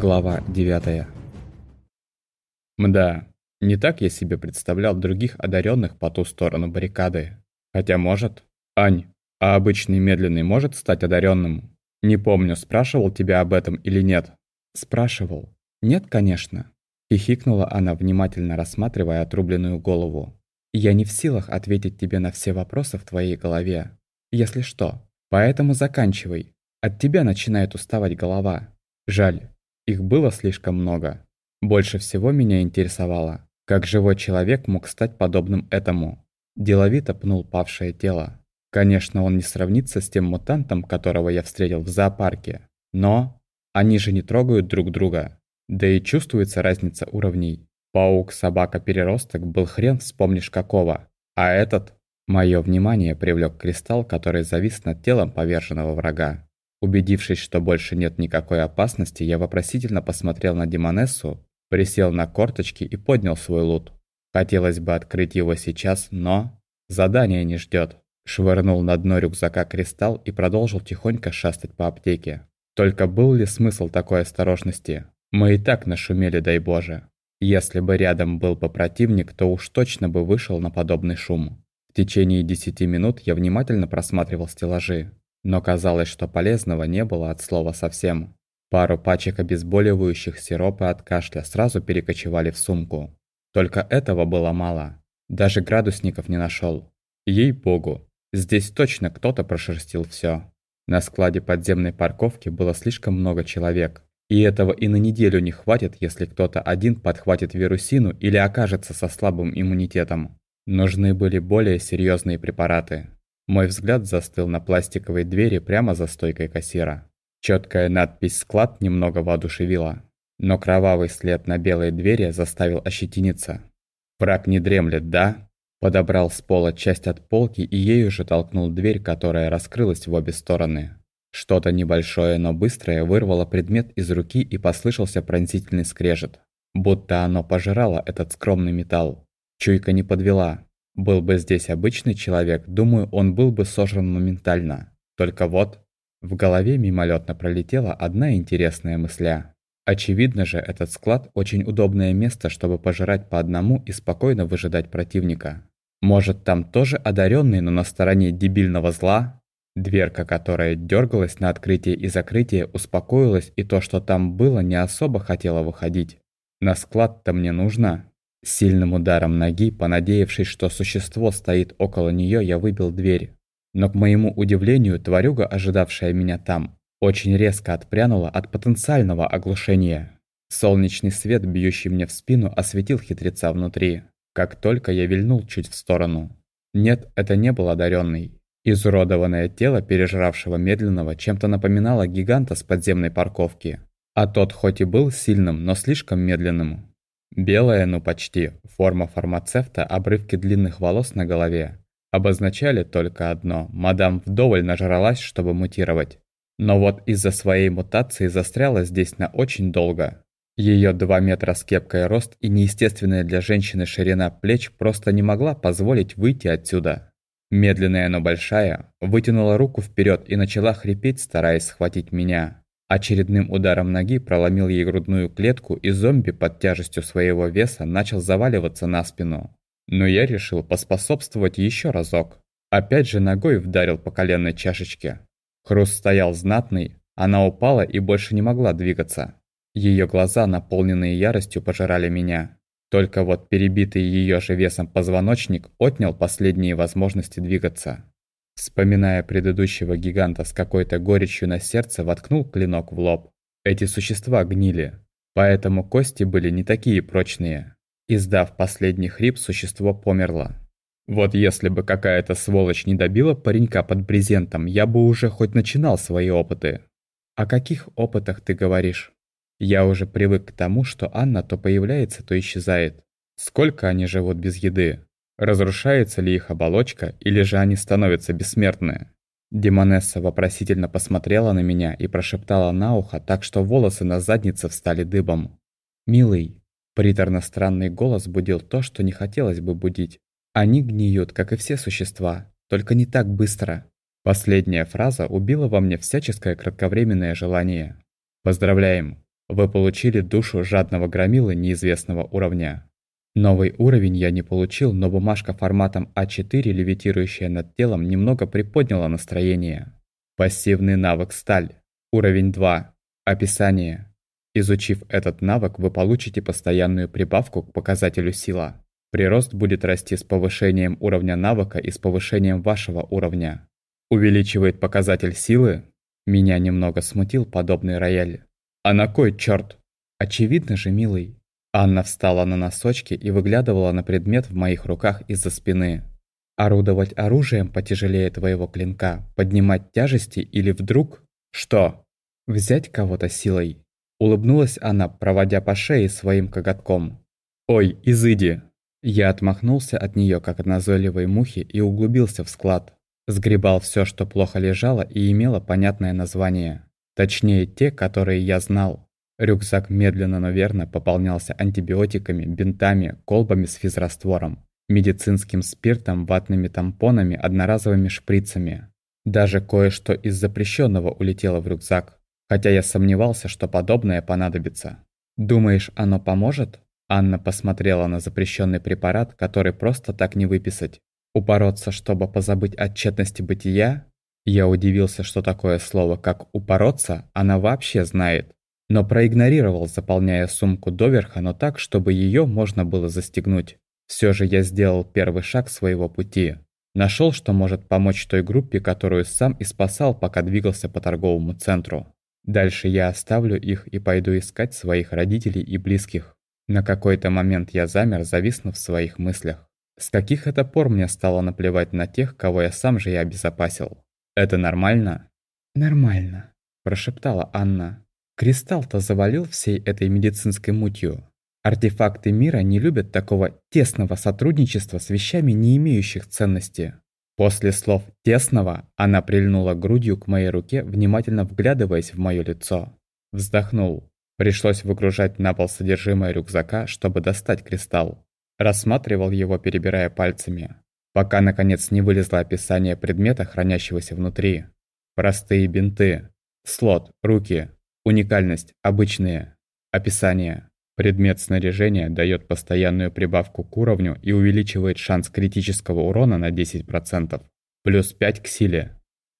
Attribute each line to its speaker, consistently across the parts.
Speaker 1: Глава 9 Мда, не так я себе представлял других одаренных по ту сторону баррикады. Хотя может. Ань, а обычный медленный может стать одаренным? Не помню, спрашивал тебя об этом или нет. Спрашивал. Нет, конечно. Хихикнула она, внимательно рассматривая отрубленную голову. Я не в силах ответить тебе на все вопросы в твоей голове. Если что. Поэтому заканчивай. От тебя начинает уставать голова. Жаль, их было слишком много. Больше всего меня интересовало, как живой человек мог стать подобным этому. Деловито пнул павшее тело. Конечно, он не сравнится с тем мутантом, которого я встретил в зоопарке. Но они же не трогают друг друга. Да и чувствуется разница уровней. Паук-собака-переросток был хрен вспомнишь какого. А этот... Мое внимание привлек кристалл, который завис над телом поверженного врага. Убедившись, что больше нет никакой опасности, я вопросительно посмотрел на Демонессу, присел на корточки и поднял свой лут. Хотелось бы открыть его сейчас, но... Задание не ждет. Швырнул на дно рюкзака кристалл и продолжил тихонько шастать по аптеке. Только был ли смысл такой осторожности? Мы и так нашумели, дай боже. Если бы рядом был бы противник, то уж точно бы вышел на подобный шум. В течение десяти минут я внимательно просматривал стеллажи. Но казалось, что полезного не было от слова совсем. Пару пачек обезболивающих сиропа от кашля сразу перекочевали в сумку. Только этого было мало. Даже градусников не нашел. Ей-богу, здесь точно кто-то прошерстил все. На складе подземной парковки было слишком много человек. И этого и на неделю не хватит, если кто-то один подхватит вирусину или окажется со слабым иммунитетом. Нужны были более серьезные препараты. Мой взгляд застыл на пластиковой двери прямо за стойкой кассира. Четкая надпись «Склад» немного воодушевила, но кровавый след на белой двери заставил ощетиниться. «Враг не дремлет, да?» Подобрал с пола часть от полки и ею же толкнул дверь, которая раскрылась в обе стороны. Что-то небольшое, но быстрое вырвало предмет из руки и послышался пронзительный скрежет. Будто оно пожирало этот скромный металл. Чуйка не подвела. Был бы здесь обычный человек, думаю, он был бы сожран моментально. Только вот, в голове мимолетно пролетела одна интересная мысля. Очевидно же, этот склад очень удобное место, чтобы пожирать по одному и спокойно выжидать противника. Может, там тоже одаренный, но на стороне дебильного зла? Дверка, которая дергалась на открытие и закрытие, успокоилась, и то, что там было, не особо хотела выходить. На склад-то мне нужно. Сильным ударом ноги, понадеявшись, что существо стоит около нее, я выбил дверь. Но, к моему удивлению, тварюга, ожидавшая меня там, очень резко отпрянула от потенциального оглушения. Солнечный свет, бьющий мне в спину, осветил хитреца внутри. Как только я вильнул чуть в сторону. Нет, это не был одаренный. Изуродованное тело пережравшего медленного чем-то напоминало гиганта с подземной парковки. А тот хоть и был сильным, но слишком медленным. Белая, ну почти, форма фармацевта, обрывки длинных волос на голове. Обозначали только одно – мадам вдоволь нажралась, чтобы мутировать. Но вот из-за своей мутации застряла здесь на очень долго. Ее 2 метра с кепкой рост и неестественная для женщины ширина плеч просто не могла позволить выйти отсюда. Медленная, но большая, вытянула руку вперед и начала хрипеть, стараясь схватить меня. Очередным ударом ноги проломил ей грудную клетку, и зомби под тяжестью своего веса начал заваливаться на спину. Но я решил поспособствовать еще разок. Опять же ногой вдарил по коленной чашечке. Хруст стоял знатный, она упала и больше не могла двигаться. Ее глаза, наполненные яростью, пожирали меня. Только вот перебитый ее же весом позвоночник отнял последние возможности двигаться. Вспоминая предыдущего гиганта с какой-то горечью на сердце, воткнул клинок в лоб. Эти существа гнили, поэтому кости были не такие прочные. Издав последний хрип, существо померло. Вот если бы какая-то сволочь не добила паренька под брезентом, я бы уже хоть начинал свои опыты. О каких опытах ты говоришь? Я уже привык к тому, что Анна то появляется, то исчезает. Сколько они живут без еды? Разрушается ли их оболочка, или же они становятся бессмертны? Демонесса вопросительно посмотрела на меня и прошептала на ухо, так что волосы на заднице встали дыбом. «Милый». Приторно-странный голос будил то, что не хотелось бы будить. «Они гниют, как и все существа, только не так быстро». Последняя фраза убила во мне всяческое кратковременное желание. «Поздравляем! Вы получили душу жадного громилы неизвестного уровня. Новый уровень я не получил, но бумажка форматом А4, левитирующая над телом, немного приподняла настроение. Пассивный навык «Сталь». Уровень 2. Описание. Изучив этот навык, вы получите постоянную прибавку к показателю сила. Прирост будет расти с повышением уровня навыка и с повышением вашего уровня. Увеличивает показатель силы? Меня немного смутил подобный рояль. А на кой черт? Очевидно же, милый. Анна встала на носочки и выглядывала на предмет в моих руках из-за спины. Орудовать оружием потяжелее твоего клинка, поднимать тяжести или вдруг... Что? Взять кого-то силой? Улыбнулась она, проводя по шее своим коготком. «Ой, изыди!» Я отмахнулся от нее, как от назойливой мухи, и углубился в склад. Сгребал все, что плохо лежало и имело понятное название. Точнее, те, которые я знал. Рюкзак медленно, но верно пополнялся антибиотиками, бинтами, колбами с физраствором, медицинским спиртом, ватными тампонами, одноразовыми шприцами. Даже кое-что из запрещенного улетело в рюкзак. Хотя я сомневался, что подобное понадобится. «Думаешь, оно поможет?» Анна посмотрела на запрещенный препарат, который просто так не выписать. «Упороться, чтобы позабыть о тщетности бытия?» Я удивился, что такое слово, как «упороться», она вообще знает. Но проигнорировал, заполняя сумку доверха, но так, чтобы ее можно было застегнуть. Все же я сделал первый шаг своего пути. Нашел, что может помочь той группе, которую сам и спасал, пока двигался по торговому центру. Дальше я оставлю их и пойду искать своих родителей и близких. На какой-то момент я замер, зависнув в своих мыслях. С каких это пор мне стало наплевать на тех, кого я сам же и обезопасил? Это нормально? Нормально, прошептала Анна. Кристалл-то завалил всей этой медицинской мутью. Артефакты мира не любят такого тесного сотрудничества с вещами, не имеющих ценности. После слов «тесного» она прильнула грудью к моей руке, внимательно вглядываясь в мое лицо. Вздохнул. Пришлось выгружать на пол содержимое рюкзака, чтобы достать кристалл. Рассматривал его, перебирая пальцами. Пока, наконец, не вылезло описание предмета, хранящегося внутри. Простые бинты. Слот, руки. Уникальность, обычные. Описание. Предмет снаряжения дает постоянную прибавку к уровню и увеличивает шанс критического урона на 10%. Плюс 5 к силе.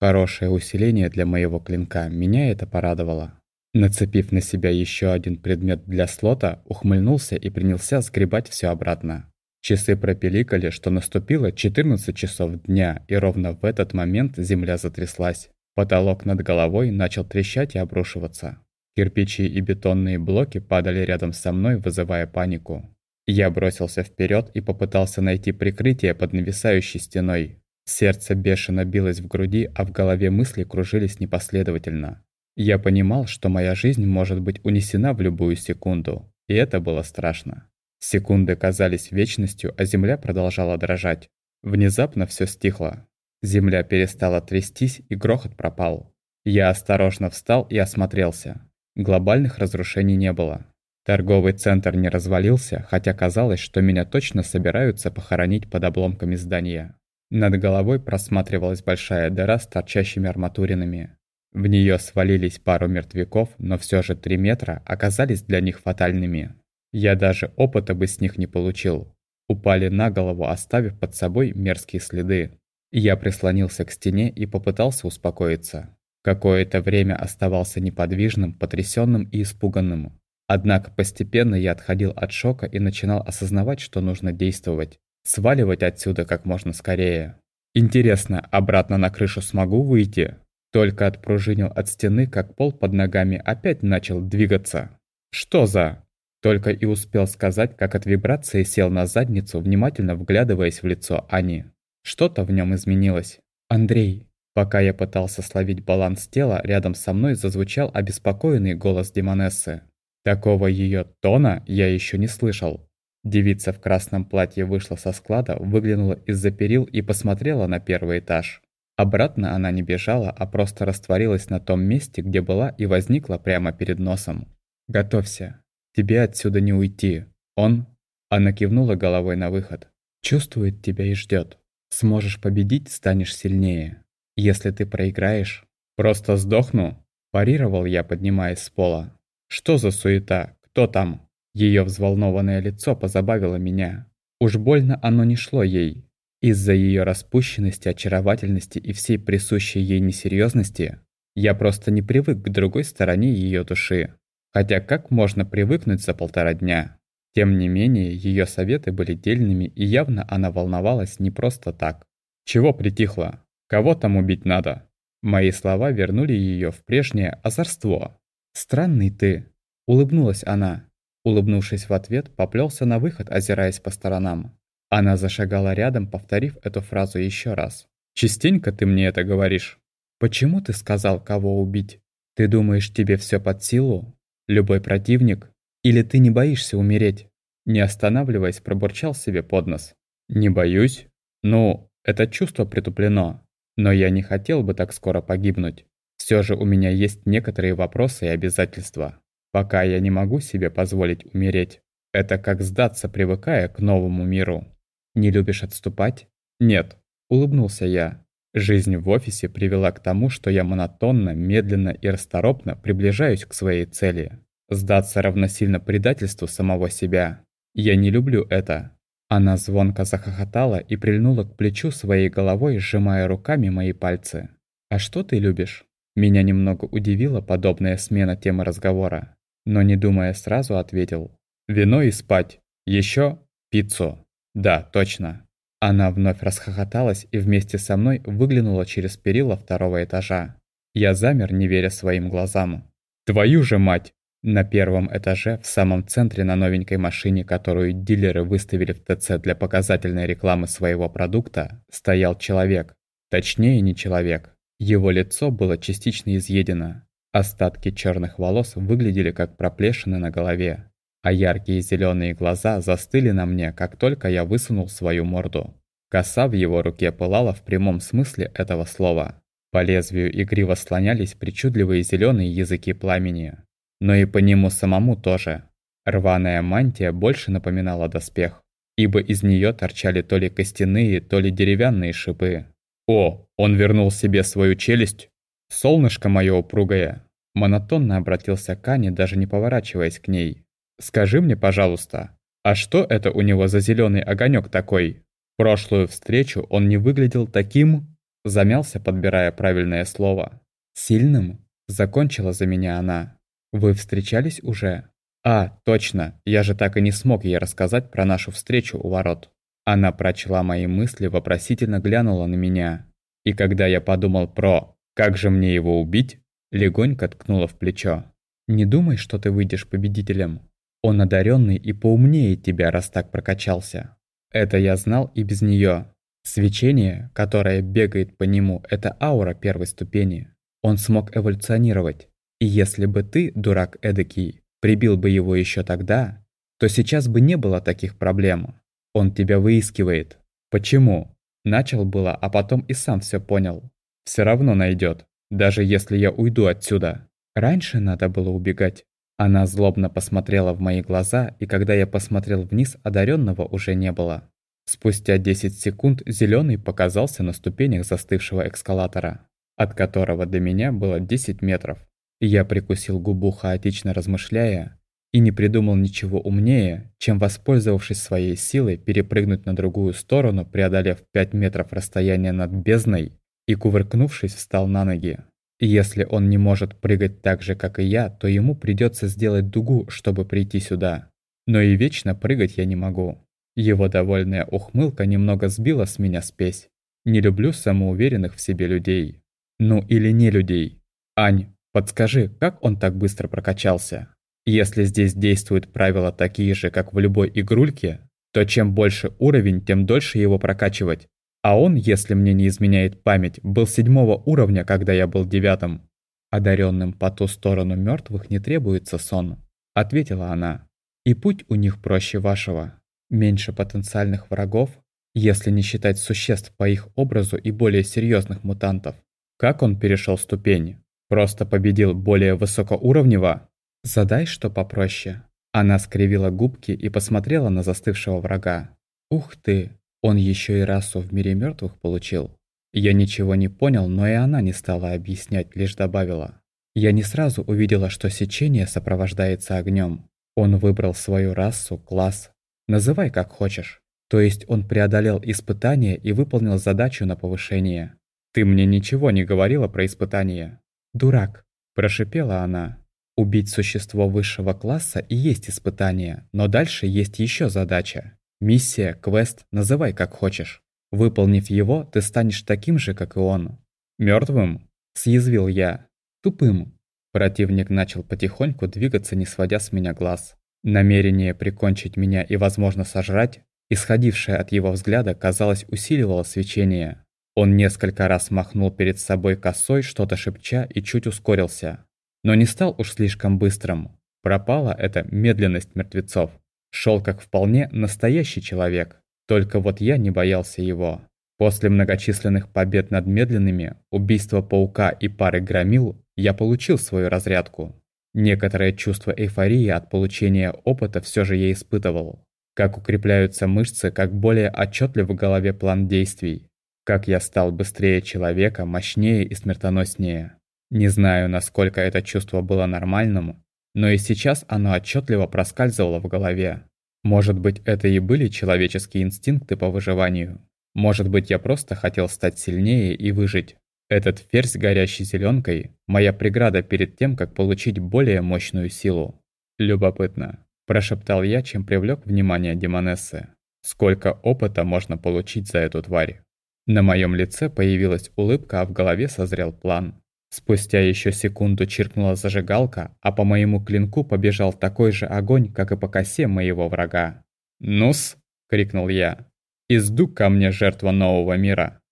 Speaker 1: Хорошее усиление для моего клинка, меня это порадовало. Нацепив на себя еще один предмет для слота, ухмыльнулся и принялся сгребать все обратно. Часы пропеликали, что наступило 14 часов дня, и ровно в этот момент земля затряслась. Потолок над головой начал трещать и обрушиваться. Кирпичи и бетонные блоки падали рядом со мной, вызывая панику. Я бросился вперед и попытался найти прикрытие под нависающей стеной. Сердце бешено билось в груди, а в голове мысли кружились непоследовательно. Я понимал, что моя жизнь может быть унесена в любую секунду, и это было страшно. Секунды казались вечностью, а земля продолжала дрожать. Внезапно все стихло. Земля перестала трястись, и грохот пропал. Я осторожно встал и осмотрелся. Глобальных разрушений не было. Торговый центр не развалился, хотя казалось, что меня точно собираются похоронить под обломками здания. Над головой просматривалась большая дыра с торчащими арматуринами. В нее свалились пару мертвяков, но все же три метра оказались для них фатальными. Я даже опыта бы с них не получил. Упали на голову, оставив под собой мерзкие следы. Я прислонился к стене и попытался успокоиться. Какое-то время оставался неподвижным, потрясенным и испуганным. Однако постепенно я отходил от шока и начинал осознавать, что нужно действовать. Сваливать отсюда как можно скорее. Интересно, обратно на крышу смогу выйти? Только отпружинил от стены, как пол под ногами опять начал двигаться. Что за? Только и успел сказать, как от вибрации сел на задницу, внимательно вглядываясь в лицо Ани. Что-то в нем изменилось. «Андрей, Пока я пытался словить баланс тела, рядом со мной зазвучал обеспокоенный голос Демонессы. Такого ее тона я еще не слышал. Девица в красном платье вышла со склада, выглянула из-за перил и посмотрела на первый этаж. Обратно она не бежала, а просто растворилась на том месте, где была и возникла прямо перед носом. «Готовься. Тебе отсюда не уйти. Он...» Она кивнула головой на выход. «Чувствует тебя и ждет. Сможешь победить, станешь сильнее. Если ты проиграешь, просто сдохну, парировал я, поднимаясь с пола. Что за суета? Кто там? Ее взволнованное лицо позабавило меня. Уж больно оно не шло ей. Из-за ее распущенности, очаровательности и всей присущей ей несерьезности я просто не привык к другой стороне ее души. Хотя как можно привыкнуть за полтора дня? Тем не менее, ее советы были дельными, и явно она волновалась не просто так. Чего притихло? Кого там убить надо? Мои слова вернули ее в прежнее озорство. «Странный ты», — улыбнулась она. Улыбнувшись в ответ, поплелся на выход, озираясь по сторонам. Она зашагала рядом, повторив эту фразу еще раз. «Частенько ты мне это говоришь». «Почему ты сказал, кого убить? Ты думаешь, тебе все под силу? Любой противник? Или ты не боишься умереть?» Не останавливаясь, пробурчал себе под нос. «Не боюсь. Ну, это чувство притуплено. Но я не хотел бы так скоро погибнуть. Все же у меня есть некоторые вопросы и обязательства. Пока я не могу себе позволить умереть. Это как сдаться, привыкая к новому миру. Не любишь отступать? Нет, улыбнулся я. Жизнь в офисе привела к тому, что я монотонно, медленно и расторопно приближаюсь к своей цели. Сдаться равносильно предательству самого себя. Я не люблю это. Она звонко захохотала и прильнула к плечу своей головой, сжимая руками мои пальцы. «А что ты любишь?» Меня немного удивила подобная смена темы разговора, но не думая сразу ответил. «Вино и спать. Еще пиццу. Да, точно. Она вновь расхохоталась и вместе со мной выглянула через перила второго этажа. Я замер, не веря своим глазам. «Твою же мать!» На первом этаже, в самом центре на новенькой машине, которую дилеры выставили в ТЦ для показательной рекламы своего продукта, стоял человек. Точнее, не человек. Его лицо было частично изъедено. Остатки черных волос выглядели как проплешины на голове а яркие зеленые глаза застыли на мне, как только я высунул свою морду. Коса в его руке пылала в прямом смысле этого слова. По лезвию игриво слонялись причудливые зеленые языки пламени. Но и по нему самому тоже. Рваная мантия больше напоминала доспех, ибо из нее торчали то ли костяные, то ли деревянные шипы. «О, он вернул себе свою челюсть! Солнышко мое упругое!» Монотонно обратился к Ане, даже не поворачиваясь к ней. Скажи мне, пожалуйста, а что это у него за зеленый огонек такой? прошлую встречу он не выглядел таким... Замялся, подбирая правильное слово. «Сильным?» Закончила за меня она. «Вы встречались уже?» «А, точно, я же так и не смог ей рассказать про нашу встречу у ворот». Она прочла мои мысли, вопросительно глянула на меня. И когда я подумал про «как же мне его убить?», легонько ткнула в плечо. «Не думай, что ты выйдешь победителем. Он одаренный и поумнее тебя, раз так прокачался. Это я знал и без нее. Свечение, которое бегает по нему, это аура первой ступени. Он смог эволюционировать. И если бы ты, дурак эдакий, прибил бы его еще тогда, то сейчас бы не было таких проблем. Он тебя выискивает. Почему? Начал было, а потом и сам все понял. Все равно найдет, даже если я уйду отсюда. Раньше надо было убегать. Она злобно посмотрела в мои глаза, и когда я посмотрел вниз, одаренного уже не было. Спустя 10 секунд зеленый показался на ступенях застывшего эскалатора, от которого до меня было 10 метров. Я прикусил губу, хаотично размышляя, и не придумал ничего умнее, чем, воспользовавшись своей силой, перепрыгнуть на другую сторону, преодолев 5 метров расстояния над бездной, и, кувыркнувшись, встал на ноги. Если он не может прыгать так же, как и я, то ему придется сделать дугу, чтобы прийти сюда. Но и вечно прыгать я не могу. Его довольная ухмылка немного сбила с меня спесь. Не люблю самоуверенных в себе людей. Ну или не людей. Ань, подскажи, как он так быстро прокачался? Если здесь действуют правила такие же, как в любой игрульке, то чем больше уровень, тем дольше его прокачивать. А он, если мне не изменяет память, был седьмого уровня, когда я был девятым. Одаренным по ту сторону мертвых не требуется сон, ответила она. И путь у них проще вашего. Меньше потенциальных врагов, если не считать существ по их образу и более серьезных мутантов. Как он перешел ступень? Просто победил более высокоуровнево? Задай что попроще. Она скривила губки и посмотрела на застывшего врага. Ух ты, он еще и расу в мире мертвых получил. Я ничего не понял, но и она не стала объяснять, лишь добавила. Я не сразу увидела, что сечение сопровождается огнем. Он выбрал свою расу, класс. Называй как хочешь. То есть он преодолел испытание и выполнил задачу на повышение. Ты мне ничего не говорила про испытание. Дурак, прошипела она. Убить существо высшего класса и есть испытание, но дальше есть еще задача. Миссия, квест, называй как хочешь. Выполнив его, ты станешь таким же, как и он. Мертвым? Съязвил я. Тупым. Противник начал потихоньку двигаться, не сводя с меня глаз. Намерение прикончить меня и, возможно, сожрать, исходившее от его взгляда, казалось, усиливало свечение. Он несколько раз махнул перед собой косой, что-то шепча, и чуть ускорился. Но не стал уж слишком быстрым. Пропала эта медленность мертвецов. Шел как вполне настоящий человек. Только вот я не боялся его. После многочисленных побед над медленными, убийства паука и пары громил, я получил свою разрядку. Некоторое чувство эйфории от получения опыта все же я испытывал. Как укрепляются мышцы, как более отчетлив в голове план действий. Как я стал быстрее человека, мощнее и смертоноснее. Не знаю, насколько это чувство было нормальным, но и сейчас оно отчетливо проскальзывало в голове. Может быть, это и были человеческие инстинкты по выживанию. Может быть, я просто хотел стать сильнее и выжить. Этот ферзь, горящий зеленкой, моя преграда перед тем, как получить более мощную силу. Любопытно, прошептал я, чем привлек внимание Демонессы. Сколько опыта можно получить за эту тварь? На моем лице появилась улыбка, а в голове созрел план. Спустя еще секунду чиркнула зажигалка, а по моему клинку побежал такой же огонь, как и по косе моего врага. «Нус!» — крикнул я. «Изду ко мне жертва нового мира!»